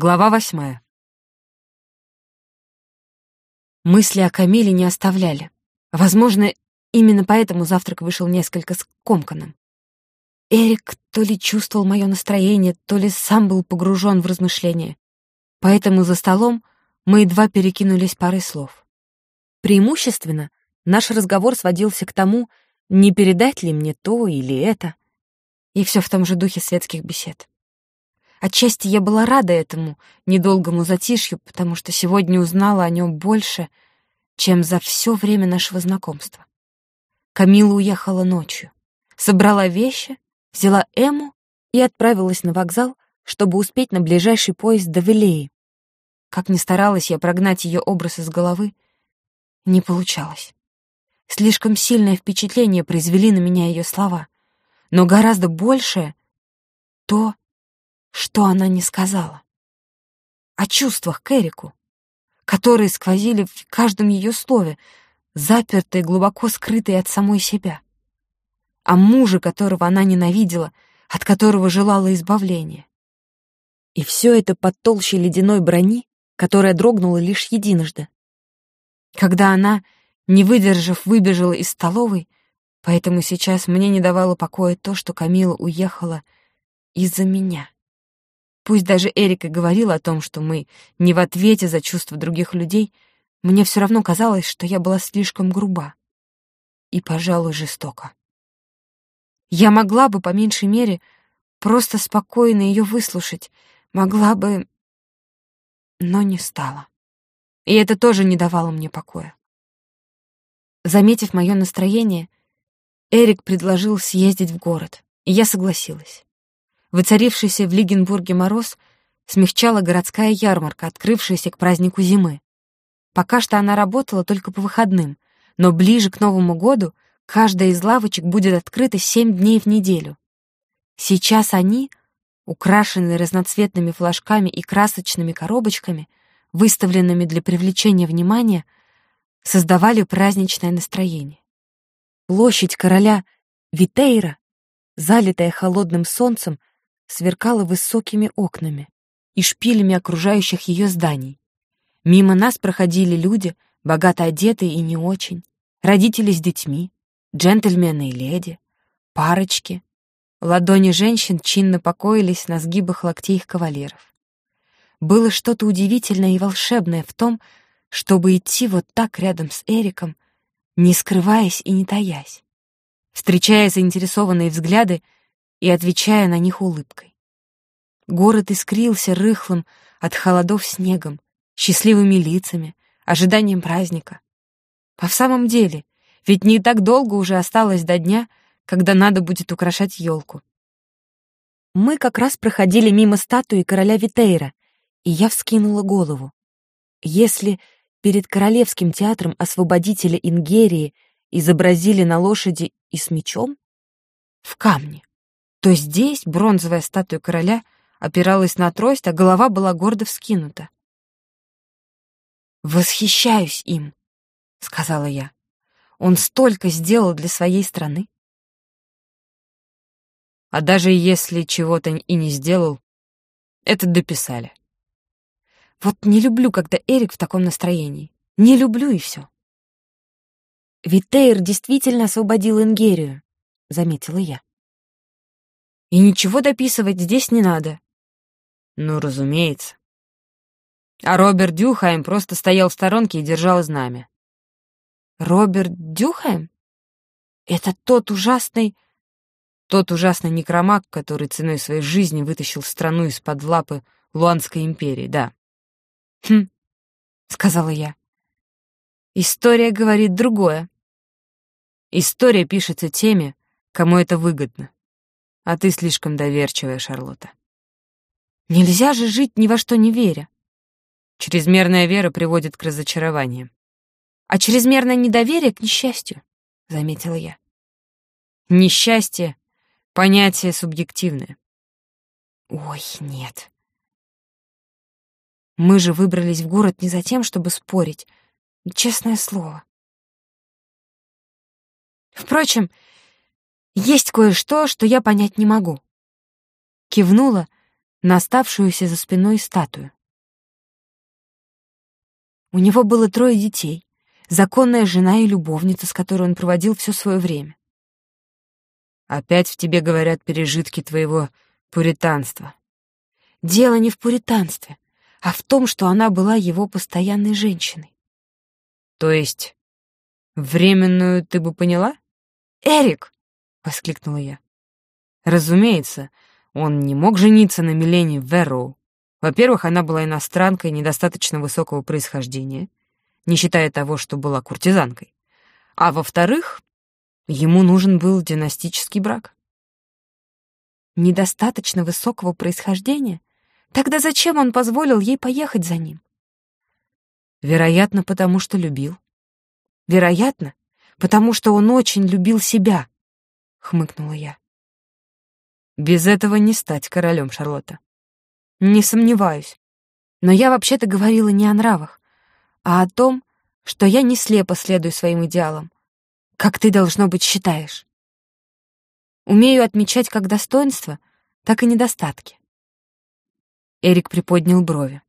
Глава восьмая. Мысли о Камиле не оставляли. Возможно, именно поэтому завтрак вышел несколько скомканным. Эрик то ли чувствовал мое настроение, то ли сам был погружен в размышления. Поэтому за столом мы едва перекинулись парой слов. Преимущественно наш разговор сводился к тому, не передать ли мне то или это, и все в том же духе светских бесед. Отчасти я была рада этому недолгому затишью, потому что сегодня узнала о нем больше, чем за все время нашего знакомства. Камила уехала ночью, собрала вещи, взяла Эму и отправилась на вокзал, чтобы успеть на ближайший поезд до Велеи. Как ни старалась я прогнать ее образ из головы, не получалось. Слишком сильное впечатление произвели на меня ее слова, но гораздо большее — то, что она не сказала. О чувствах к Эрику, которые сквозили в каждом ее слове, запертые, глубоко скрытые от самой себя. О муже, которого она ненавидела, от которого желала избавления. И все это под толщей ледяной брони, которая дрогнула лишь единожды. Когда она, не выдержав, выбежала из столовой, поэтому сейчас мне не давало покоя то, что Камила уехала из-за меня. Пусть даже Эрика говорила о том, что мы не в ответе за чувства других людей, мне все равно казалось, что я была слишком груба и, пожалуй, жестока. Я могла бы, по меньшей мере, просто спокойно ее выслушать, могла бы, но не стала. И это тоже не давало мне покоя. Заметив мое настроение, Эрик предложил съездить в город, и я согласилась. Выцарившийся в Лигенбурге мороз смягчала городская ярмарка, открывшаяся к празднику зимы. Пока что она работала только по выходным, но ближе к Новому году каждая из лавочек будет открыта семь дней в неделю. Сейчас они, украшенные разноцветными флажками и красочными коробочками, выставленными для привлечения внимания, создавали праздничное настроение. Площадь короля Витейра, залитая холодным солнцем, сверкала высокими окнами и шпилями окружающих ее зданий. Мимо нас проходили люди, богато одетые и не очень, родители с детьми, джентльмены и леди, парочки. Ладони женщин чинно покоились на сгибах локтей их кавалеров. Было что-то удивительное и волшебное в том, чтобы идти вот так рядом с Эриком, не скрываясь и не таясь, встречая заинтересованные взгляды и отвечая на них улыбкой. Город искрился рыхлым от холодов снегом, счастливыми лицами, ожиданием праздника. А в самом деле, ведь не так долго уже осталось до дня, когда надо будет украшать елку. Мы как раз проходили мимо статуи короля Витейра, и я вскинула голову. Если перед Королевским театром освободителя Ингерии изобразили на лошади и с мечом, в камне, то здесь бронзовая статуя короля опиралась на трость, а голова была гордо вскинута. «Восхищаюсь им», — сказала я. «Он столько сделал для своей страны». А даже если чего-то и не сделал, это дописали. Вот не люблю, когда Эрик в таком настроении. Не люблю и все. «Витейр действительно освободил Ингерию», — заметила я. И ничего дописывать здесь не надо. Ну, разумеется. А Роберт Дюхайм просто стоял в сторонке и держал знамя. Роберт Дюхайм? Это тот ужасный... Тот ужасный некромаг, который ценой своей жизни вытащил страну из-под лапы Луанской империи, да. Хм, сказала я. История говорит другое. История пишется теми, кому это выгодно. А ты слишком доверчивая, Шарлотта. Нельзя же жить ни во что не веря. Чрезмерная вера приводит к разочарованиям. А чрезмерное недоверие — к несчастью, — заметила я. Несчастье — понятие субъективное. Ой, нет. Мы же выбрались в город не за тем, чтобы спорить. Честное слово. Впрочем, есть кое-что, что я понять не могу. Кивнула, на оставшуюся за спиной статую. У него было трое детей, законная жена и любовница, с которой он проводил все свое время. «Опять в тебе говорят пережитки твоего пуританства». Дело не в пуританстве, а в том, что она была его постоянной женщиной. «То есть временную ты бы поняла?» «Эрик!» — воскликнула я. Разумеется, он не мог жениться на Милене Верроу. Во-первых, она была иностранкой недостаточно высокого происхождения, не считая того, что была куртизанкой. А во-вторых, ему нужен был династический брак. Недостаточно высокого происхождения? Тогда зачем он позволил ей поехать за ним? Вероятно, потому что любил. Вероятно, потому что он очень любил себя, хмыкнула я. Без этого не стать королем, Шарлотта. Не сомневаюсь. Но я вообще-то говорила не о нравах, а о том, что я не слепо следую своим идеалам, как ты, должно быть, считаешь. Умею отмечать как достоинства, так и недостатки. Эрик приподнял брови.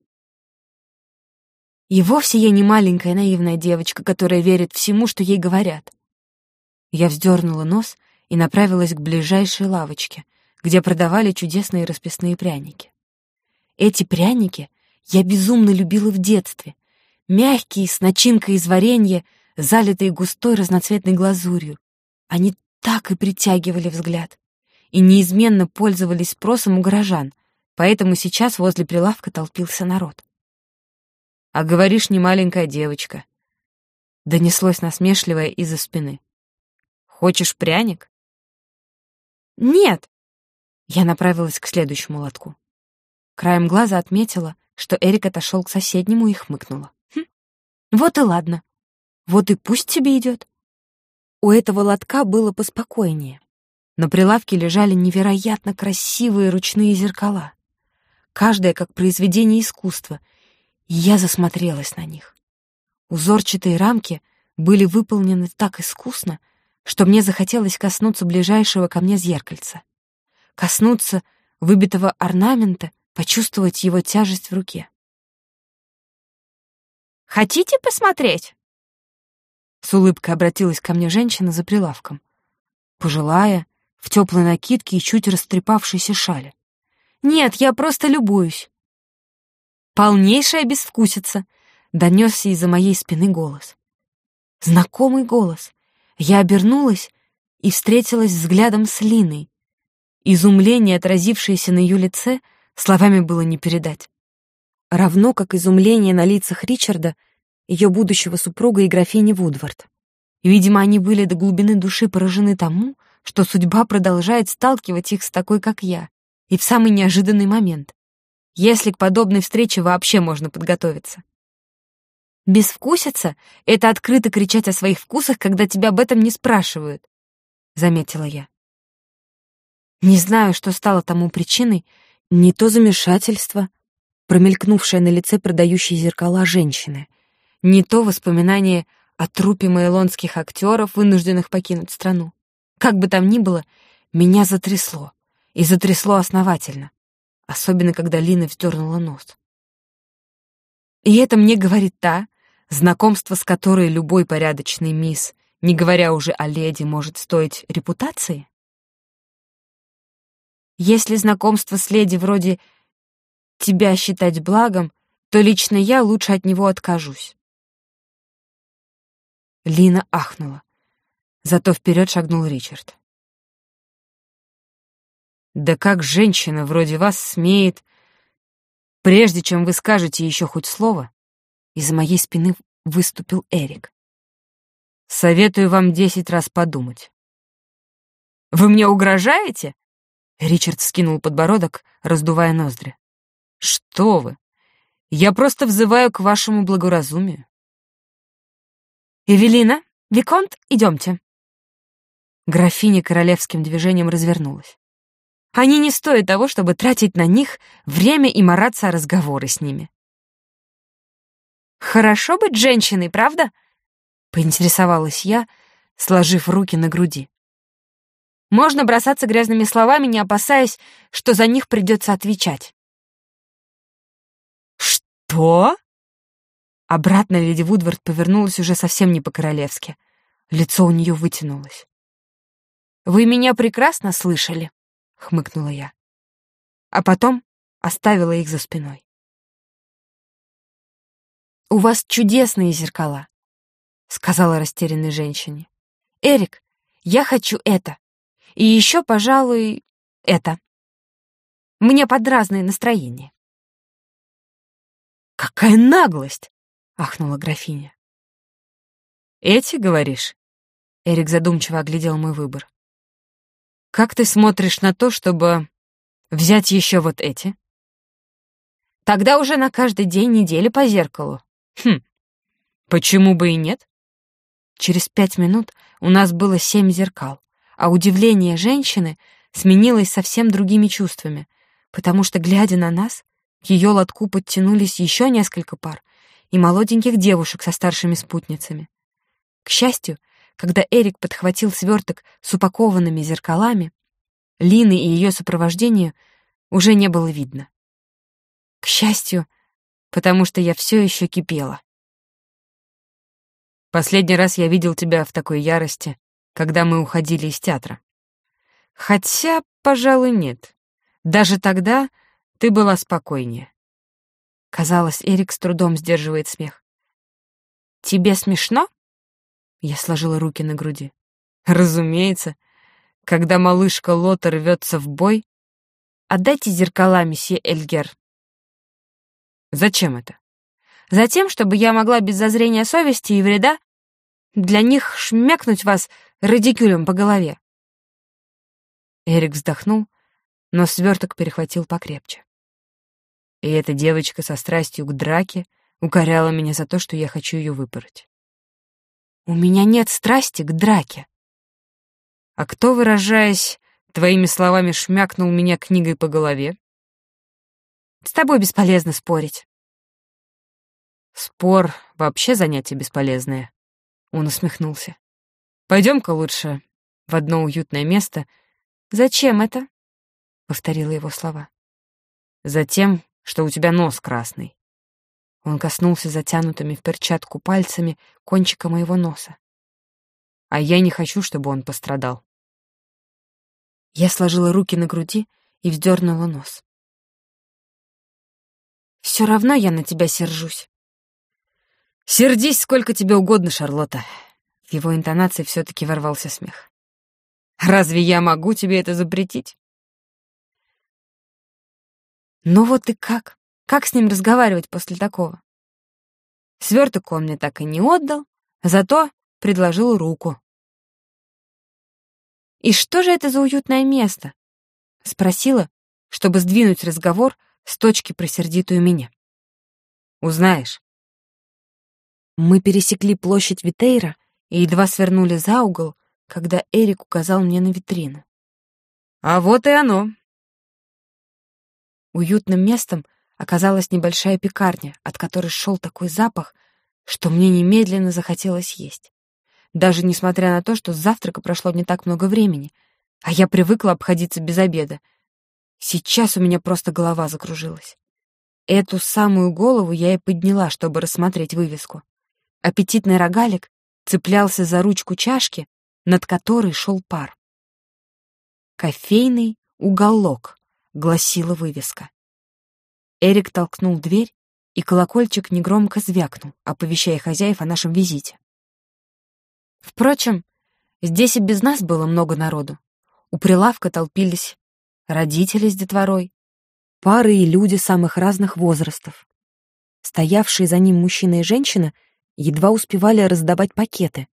И вовсе я не маленькая наивная девочка, которая верит всему, что ей говорят. Я вздернула нос и направилась к ближайшей лавочке, где продавали чудесные расписные пряники. Эти пряники я безумно любила в детстве. Мягкие, с начинкой из варенья, залитые густой разноцветной глазурью. Они так и притягивали взгляд. И неизменно пользовались спросом у горожан, поэтому сейчас возле прилавка толпился народ. «А говоришь, не маленькая девочка», — донеслось насмешливое из-за спины. «Хочешь пряник?» «Нет!» Я направилась к следующему лотку. Краем глаза отметила, что Эрик отошел к соседнему и хмыкнула. «Хм, вот и ладно. Вот и пусть тебе идет». У этого лотка было поспокойнее. На прилавке лежали невероятно красивые ручные зеркала каждая как произведение искусства, и я засмотрелась на них. Узорчатые рамки были выполнены так искусно, что мне захотелось коснуться ближайшего ко мне зеркальца. Коснуться выбитого орнамента, почувствовать его тяжесть в руке. «Хотите посмотреть?» С улыбкой обратилась ко мне женщина за прилавком. Пожилая, в теплой накидке и чуть растрепавшейся шале. Нет, я просто любуюсь. Полнейшая безвкусица, донесся из-за моей спины голос. Знакомый голос. Я обернулась и встретилась взглядом с Линой. Изумление, отразившееся на ее лице, словами было не передать. Равно как изумление на лицах Ричарда, ее будущего супруга и графини Вудвард. Видимо, они были до глубины души поражены тому, что судьба продолжает сталкивать их с такой, как я, и в самый неожиданный момент, если к подобной встрече вообще можно подготовиться. «Безвкусица — это открыто кричать о своих вкусах, когда тебя об этом не спрашивают», — заметила я. Не знаю, что стало тому причиной, не то замешательство, промелькнувшее на лице продающей зеркала женщины, не то воспоминание о трупе майлонских актеров, вынужденных покинуть страну. Как бы там ни было, меня затрясло и затрясло основательно, особенно когда Лина вздернула нос. И это мне говорит та, знакомство с которой любой порядочный мисс, не говоря уже о леди, может стоить репутации? Если знакомство с леди вроде тебя считать благом, то лично я лучше от него откажусь. Лина ахнула. Зато вперед шагнул Ричард. Да как женщина вроде вас смеет... Прежде чем вы скажете еще хоть слово, из-за моей спины выступил Эрик. Советую вам десять раз подумать. «Вы мне угрожаете?» Ричард скинул подбородок, раздувая ноздри. «Что вы? Я просто взываю к вашему благоразумию». «Эвелина, Виконт, идемте». Графиня королевским движением развернулась. Они не стоят того, чтобы тратить на них время и мараться о разговоры с ними. «Хорошо быть женщиной, правда?» — поинтересовалась я, сложив руки на груди. Можно бросаться грязными словами, не опасаясь, что за них придется отвечать. «Что?» Обратно леди Вудвард повернулась уже совсем не по-королевски. Лицо у нее вытянулось. «Вы меня прекрасно слышали», — хмыкнула я. А потом оставила их за спиной. «У вас чудесные зеркала», — сказала растерянной женщине. «Эрик, я хочу это. И еще, пожалуй, это. Мне под разное настроение». «Какая наглость!» — ахнула графиня. «Эти, говоришь?» Эрик задумчиво оглядел мой выбор. «Как ты смотришь на то, чтобы взять еще вот эти?» «Тогда уже на каждый день недели по зеркалу», Хм, почему бы и нет? Через пять минут у нас было семь зеркал, а удивление женщины сменилось совсем другими чувствами, потому что, глядя на нас, к ее лотку подтянулись еще несколько пар и молоденьких девушек со старшими спутницами. К счастью, когда Эрик подхватил сверток с упакованными зеркалами, Лины и ее сопровождению уже не было видно. К счастью, потому что я все еще кипела. Последний раз я видел тебя в такой ярости, когда мы уходили из театра. Хотя, пожалуй, нет. Даже тогда ты была спокойнее. Казалось, Эрик с трудом сдерживает смех. «Тебе смешно?» Я сложила руки на груди. «Разумеется. Когда малышка Лота рвется в бой...» «Отдайте зеркала, месье Эльгер», Зачем это? Затем, чтобы я могла без зазрения совести и вреда для них шмякнуть вас радикюлем по голове. Эрик вздохнул, но сверток перехватил покрепче. И эта девочка со страстью к драке укоряла меня за то, что я хочу ее выпороть. У меня нет страсти к драке. А кто, выражаясь твоими словами, шмякнул меня книгой по голове? С тобой бесполезно спорить. Спор — вообще занятие бесполезное. Он усмехнулся. Пойдем-ка лучше в одно уютное место. Зачем это? Повторила его слова. Затем, что у тебя нос красный. Он коснулся затянутыми в перчатку пальцами кончика моего носа. А я не хочу, чтобы он пострадал. Я сложила руки на груди и вздернула нос. Все равно я на тебя сержусь. Сердись сколько тебе угодно, Шарлотта. В его интонации все-таки ворвался смех. Разве я могу тебе это запретить? Ну вот и как? Как с ним разговаривать после такого? Сверток он мне так и не отдал, зато предложил руку. «И что же это за уютное место?» — спросила, чтобы сдвинуть разговор с точки про сердитую меня. Узнаешь. Мы пересекли площадь Витейра и едва свернули за угол, когда Эрик указал мне на витрину. А вот и оно. Уютным местом оказалась небольшая пекарня, от которой шел такой запах, что мне немедленно захотелось есть. Даже несмотря на то, что с завтрака прошло не так много времени, а я привыкла обходиться без обеда — Сейчас у меня просто голова закружилась. Эту самую голову я и подняла, чтобы рассмотреть вывеску. Аппетитный рогалик цеплялся за ручку чашки, над которой шел пар. «Кофейный уголок», — гласила вывеска. Эрик толкнул дверь, и колокольчик негромко звякнул, оповещая хозяев о нашем визите. Впрочем, здесь и без нас было много народу. У прилавка толпились родители с детворой, пары и люди самых разных возрастов. Стоявшие за ним мужчина и женщина едва успевали раздавать пакеты.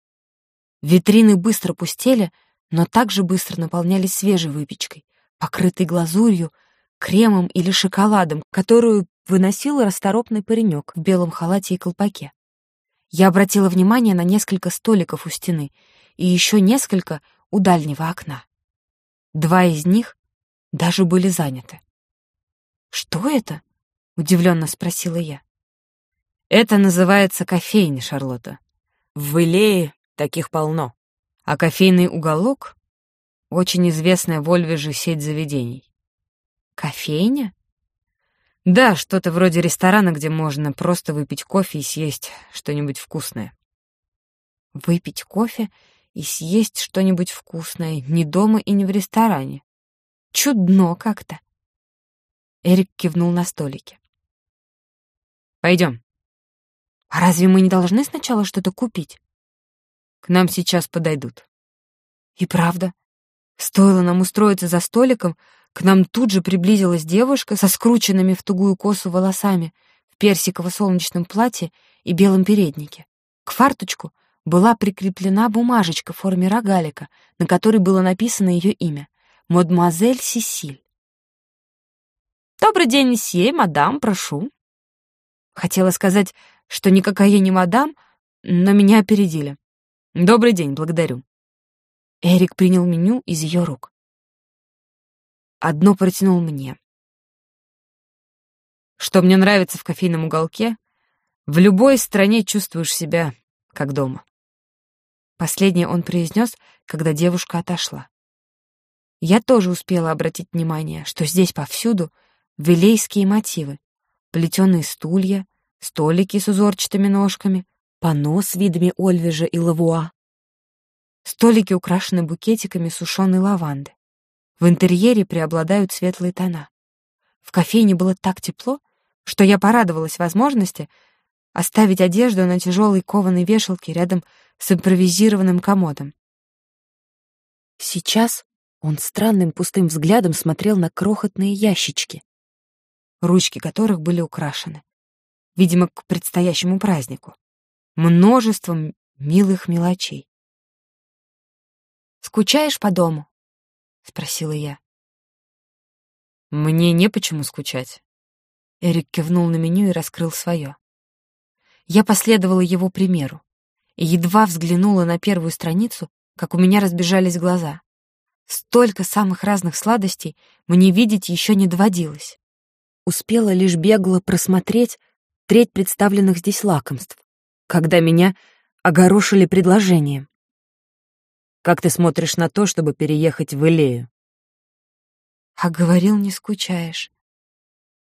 Витрины быстро пустели, но также быстро наполнялись свежей выпечкой, покрытой глазурью, кремом или шоколадом, которую выносил расторопный паренек в белом халате и колпаке. Я обратила внимание на несколько столиков у стены и еще несколько у дальнего окна. Два из них даже были заняты. «Что это?» — удивленно спросила я. «Это называется кофейня, Шарлотта. В Илее таких полно. А кофейный уголок — очень известная в Ольвеже сеть заведений». «Кофейня?» Да, что-то вроде ресторана, где можно просто выпить кофе и съесть что-нибудь вкусное. Выпить кофе и съесть что-нибудь вкусное не дома и не в ресторане. Чудно как-то. Эрик кивнул на столике. Пойдем. А разве мы не должны сначала что-то купить? К нам сейчас подойдут. И правда. Стоило нам устроиться за столиком, к нам тут же приблизилась девушка со скрученными в тугую косу волосами, в персиково-солнечном платье и белом переднике. К фарточку была прикреплена бумажечка в форме рогалика, на которой было написано ее имя — «Мадемуазель Сесиль». «Добрый день, месье, мадам, прошу». Хотела сказать, что никакая я не мадам, но меня опередили. «Добрый день, благодарю». Эрик принял меню из ее рук. Одно протянул мне. Что мне нравится в кофейном уголке, в любой стране чувствуешь себя как дома. Последнее он произнес, когда девушка отошла. Я тоже успела обратить внимание, что здесь повсюду вилейские мотивы. Плетеные стулья, столики с узорчатыми ножками, панно с видами ольвежа и лавуа. Столики украшены букетиками сушеной лаванды. В интерьере преобладают светлые тона. В кофейне было так тепло, что я порадовалась возможности оставить одежду на тяжелой кованой вешалке рядом с импровизированным комодом. Сейчас он странным пустым взглядом смотрел на крохотные ящички, ручки которых были украшены, видимо, к предстоящему празднику, множеством милых мелочей. «Скучаешь по дому?» — спросила я. «Мне не почему скучать». Эрик кивнул на меню и раскрыл свое. Я последовала его примеру и едва взглянула на первую страницу, как у меня разбежались глаза. Столько самых разных сладостей мне видеть еще не доводилось. Успела лишь бегло просмотреть треть представленных здесь лакомств, когда меня огорошили предложением. Как ты смотришь на то, чтобы переехать в Илею? А говорил, не скучаешь.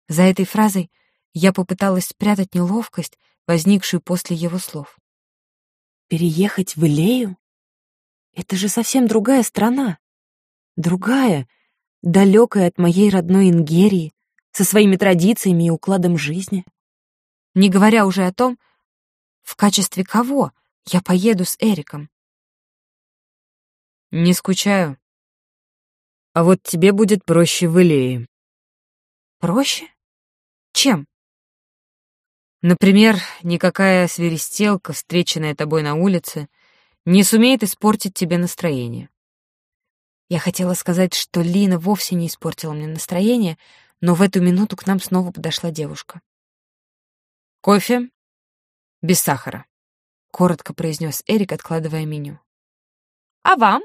За этой фразой я попыталась спрятать неловкость, возникшую после его слов. Переехать в Илею? Это же совсем другая страна. Другая, далекая от моей родной Ингерии, со своими традициями и укладом жизни. Не говоря уже о том, в качестве кого я поеду с Эриком. Не скучаю. А вот тебе будет проще в Илее. Проще? Чем? Например, никакая свиристелка, встреченная тобой на улице, не сумеет испортить тебе настроение. Я хотела сказать, что Лина вовсе не испортила мне настроение, но в эту минуту к нам снова подошла девушка. «Кофе? Без сахара», — коротко произнес Эрик, откладывая меню. «А вам?»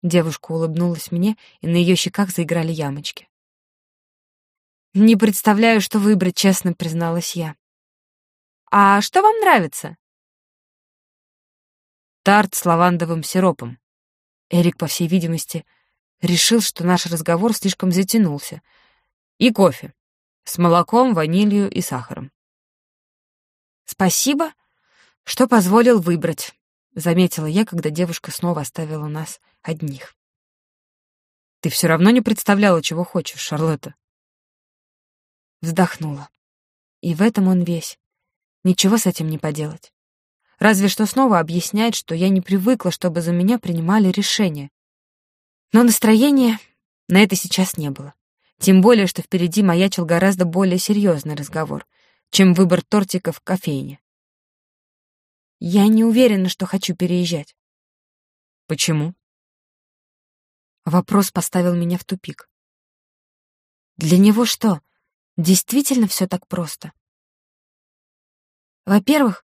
Девушка улыбнулась мне, и на ее щеках заиграли ямочки. «Не представляю, что выбрать», — честно призналась я. «А что вам нравится?» «Тарт с лавандовым сиропом». Эрик, по всей видимости, решил, что наш разговор слишком затянулся. «И кофе. С молоком, ванилью и сахаром». «Спасибо, что позволил выбрать», — заметила я, когда девушка снова оставила нас одних. «Ты все равно не представляла, чего хочешь, Шарлотта». Вздохнула. И в этом он весь. Ничего с этим не поделать. Разве что снова объяснять, что я не привыкла, чтобы за меня принимали решения. Но настроения на это сейчас не было. Тем более, что впереди маячил гораздо более серьезный разговор, чем выбор тортика в кофейне. Я не уверена, что хочу переезжать. Почему? Вопрос поставил меня в тупик. Для него что, действительно все так просто? Во-первых,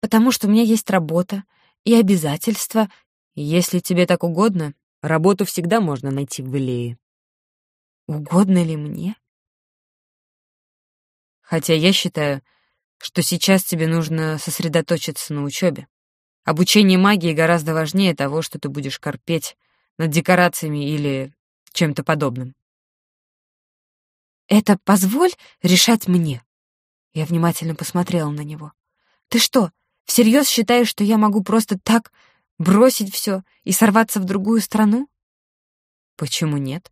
потому что у меня есть работа и обязательства. Если тебе так угодно, работу всегда можно найти в Илее. Угодно ли мне? Хотя я считаю, что сейчас тебе нужно сосредоточиться на учебе. Обучение магии гораздо важнее того, что ты будешь корпеть над декорациями или чем-то подобным. Это позволь решать мне. Я внимательно посмотрела на него. Ты что, всерьез считаешь, что я могу просто так бросить все и сорваться в другую страну? Почему нет?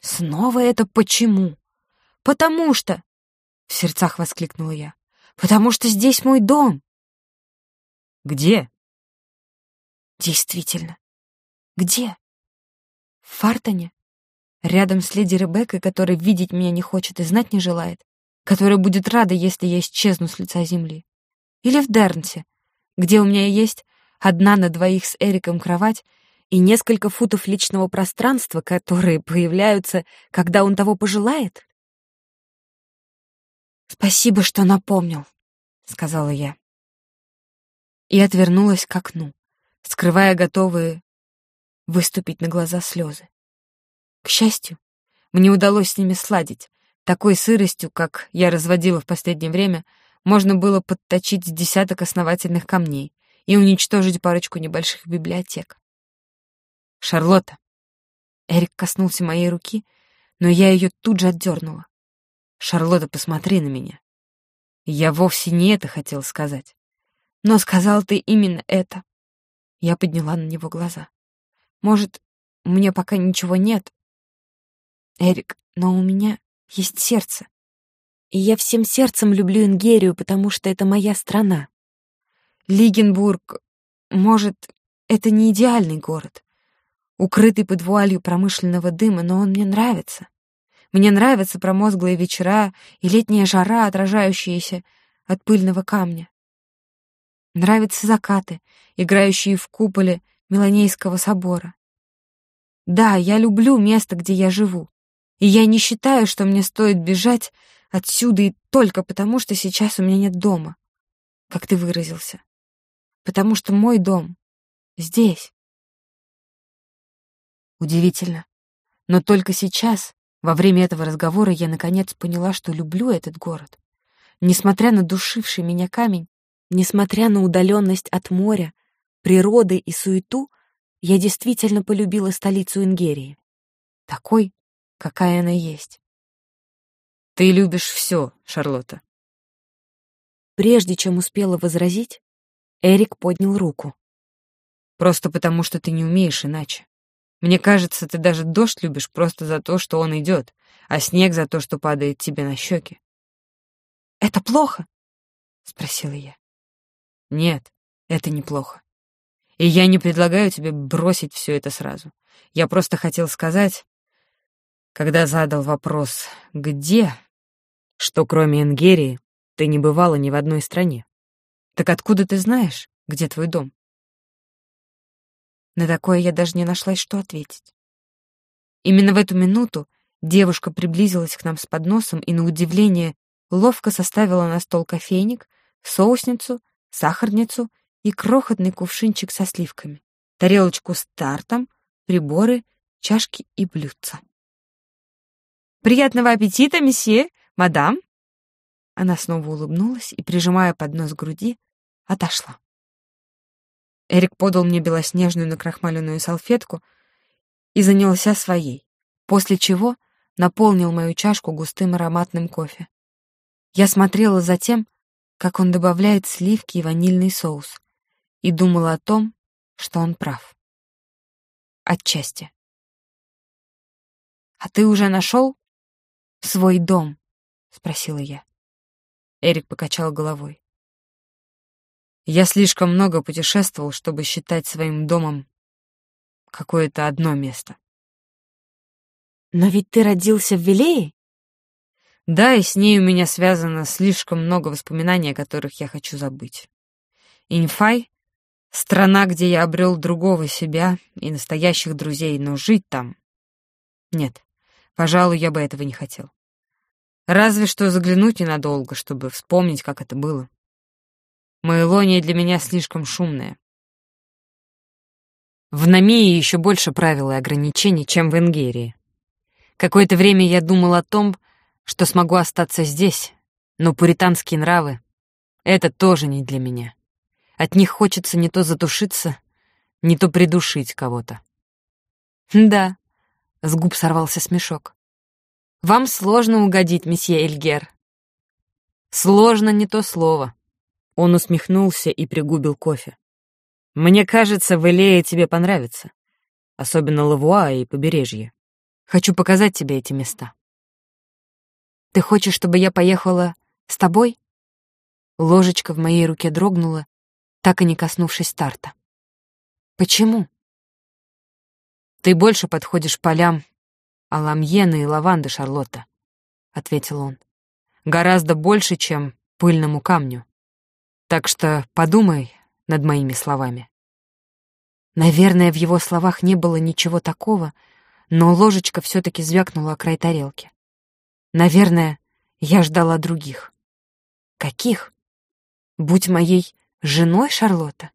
Снова это почему? Потому что... В сердцах воскликнула я. Потому что здесь мой дом. Где? Действительно. Где? В Фартоне? Рядом с леди Ребеккой, которая видеть меня не хочет и знать не желает, которая будет рада, если я исчезну с лица земли. Или в Дернсе, где у меня есть одна на двоих с Эриком кровать и несколько футов личного пространства, которые появляются, когда он того пожелает? «Спасибо, что напомнил», — сказала я. И отвернулась к окну, скрывая готовые выступить на глаза слезы. К счастью, мне удалось с ними сладить. Такой сыростью, как я разводила в последнее время, можно было подточить десяток основательных камней и уничтожить парочку небольших библиотек. «Шарлотта!» Эрик коснулся моей руки, но я ее тут же отдернула. «Шарлотта, посмотри на меня!» Я вовсе не это хотел сказать. Но сказал ты именно это. Я подняла на него глаза. Может, у меня пока ничего нет, Эрик, но у меня есть сердце. И я всем сердцем люблю Ингерию, потому что это моя страна. Лигенбург, может, это не идеальный город, укрытый под вуалью промышленного дыма, но он мне нравится. Мне нравятся промозглые вечера и летняя жара, отражающаяся от пыльного камня. Нравятся закаты, играющие в куполе Меланейского собора. Да, я люблю место, где я живу. И я не считаю, что мне стоит бежать отсюда и только потому, что сейчас у меня нет дома, как ты выразился. Потому что мой дом здесь. Удивительно. Но только сейчас, во время этого разговора, я наконец поняла, что люблю этот город. Несмотря на душивший меня камень, несмотря на удаленность от моря, природы и суету, я действительно полюбила столицу Ингерии. Такой, какая она есть. Ты любишь все, Шарлотта. Прежде чем успела возразить, Эрик поднял руку. Просто потому, что ты не умеешь иначе. Мне кажется, ты даже дождь любишь просто за то, что он идет, а снег за то, что падает тебе на щеки. «Это плохо?» — спросила я. «Нет, это неплохо. И я не предлагаю тебе бросить все это сразу. Я просто хотел сказать, когда задал вопрос «Где?», что кроме Ингерии ты не бывала ни в одной стране. Так откуда ты знаешь, где твой дом? На такое я даже не нашлась, что ответить. Именно в эту минуту девушка приблизилась к нам с подносом и, на удивление, ловко составила на стол кофейник, соусницу, сахарницу и крохотный кувшинчик со сливками, тарелочку с тартом, приборы, чашки и блюдца. «Приятного аппетита, месье, мадам!» Она снова улыбнулась и, прижимая поднос к груди, отошла. Эрик подал мне белоснежную накрахмаленную салфетку и занялся своей, после чего наполнил мою чашку густым ароматным кофе. Я смотрела за тем, как он добавляет сливки и ванильный соус, и думала о том, что он прав. Отчасти. «А ты уже нашел свой дом?» — спросила я. Эрик покачал головой. Я слишком много путешествовал, чтобы считать своим домом какое-то одно место. Но ведь ты родился в Вилее? Да, и с ней у меня связано слишком много воспоминаний, о которых я хочу забыть. Инфай — страна, где я обрел другого себя и настоящих друзей, но жить там... Нет. Пожалуй, я бы этого не хотел. Разве что заглянуть ненадолго, чтобы вспомнить, как это было. Маэлония для меня слишком шумная. В Намии еще больше правил и ограничений, чем в Ингерии. Какое-то время я думал о том, что смогу остаться здесь, но пуританские нравы — это тоже не для меня. От них хочется не то затушиться, не то придушить кого-то. Да, с губ сорвался смешок. Вам сложно угодить, месье Эльгер». «Сложно не то слово». Он усмехнулся и пригубил кофе. «Мне кажется, в Элее тебе понравится. Особенно Лавуа и побережье. Хочу показать тебе эти места». «Ты хочешь, чтобы я поехала с тобой?» Ложечка в моей руке дрогнула, так и не коснувшись старта. «Почему?» «Ты больше подходишь полям аламьены и лаванды, Шарлотта», — ответил он. «Гораздо больше, чем пыльному камню. Так что подумай над моими словами». Наверное, в его словах не было ничего такого, но ложечка все-таки звякнула о край тарелки. Наверное, я ждала других. Каких? Будь моей женой, Шарлотта?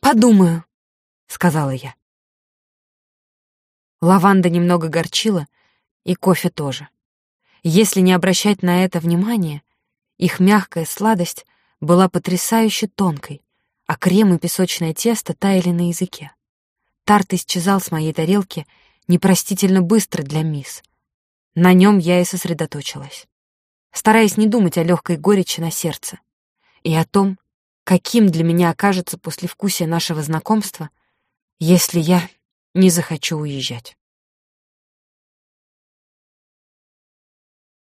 «Подумаю», — сказала я. Лаванда немного горчила, и кофе тоже. Если не обращать на это внимания, их мягкая сладость была потрясающе тонкой, а крем и песочное тесто таяли на языке. Тарт исчезал с моей тарелки непростительно быстро для мисс. На нем я и сосредоточилась, стараясь не думать о легкой горечи на сердце и о том, каким для меня окажется послевкусие нашего знакомства, если я не захочу уезжать.